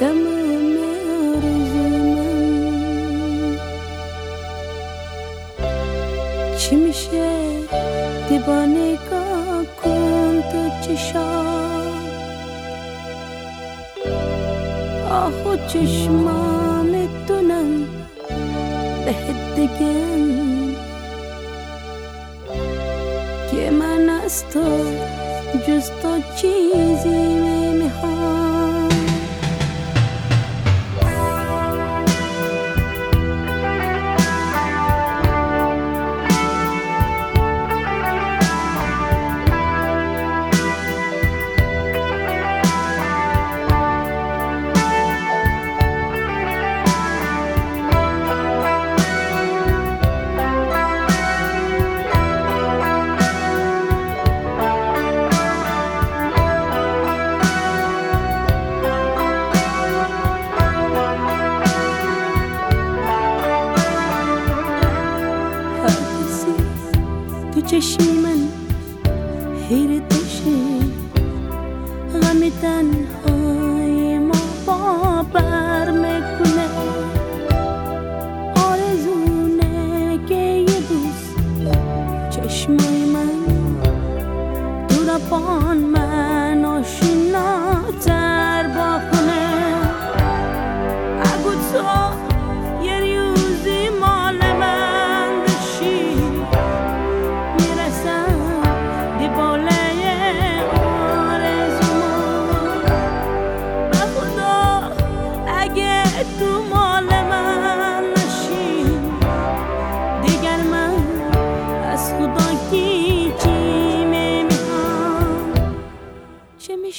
تمام آرزو من چی میشه؟ دیوانه کن تو چشام. آهو چشمام دونم بهت بگم. که من از تو جز تو چیزی نمی‌خوام. تو چشمی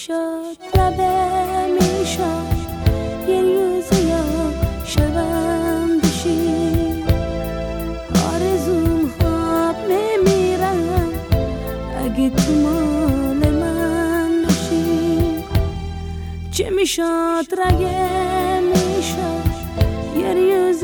می‌شد ربه می‌شد یه روز یا شبم بشی آرزوم خواب نمیرم. اگه تو مال من بشی چه می‌شد رگه می‌شد یه روز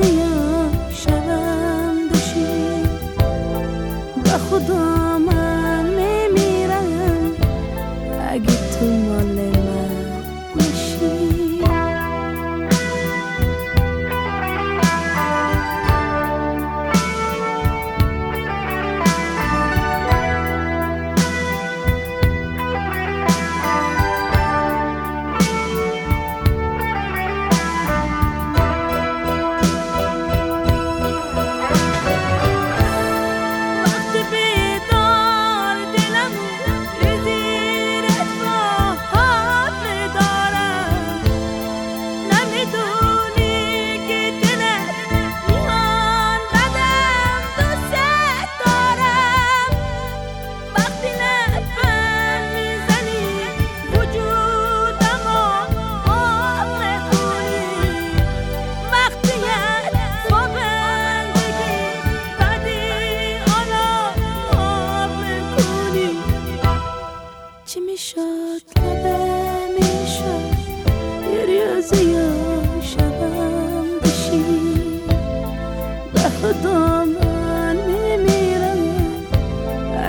به خدا من میمیرم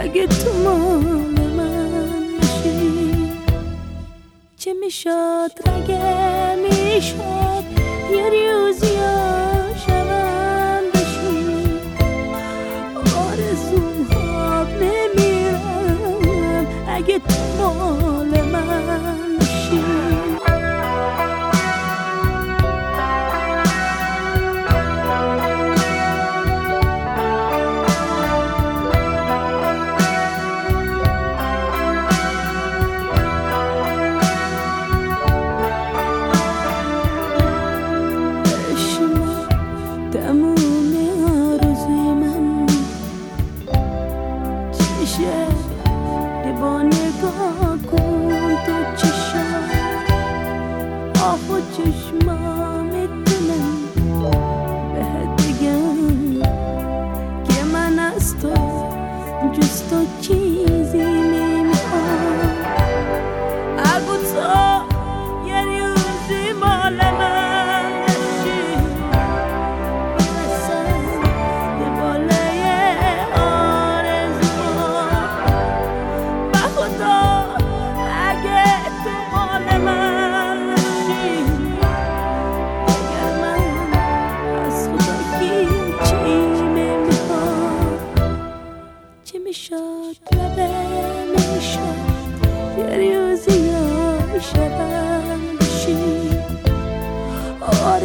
اگه تو مال من بشی چه می‌شد رگه می‌شد یه ریوزی یا شبم اگه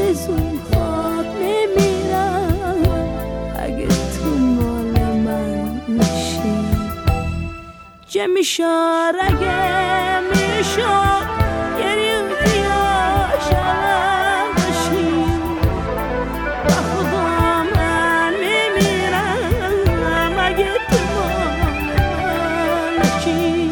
آرزون خواب میمیرم. اگه تو مال من میشی. چه میشار اگه میشار یه روزی بشی با خدا من میمیرم. اگه تو مال من میشی.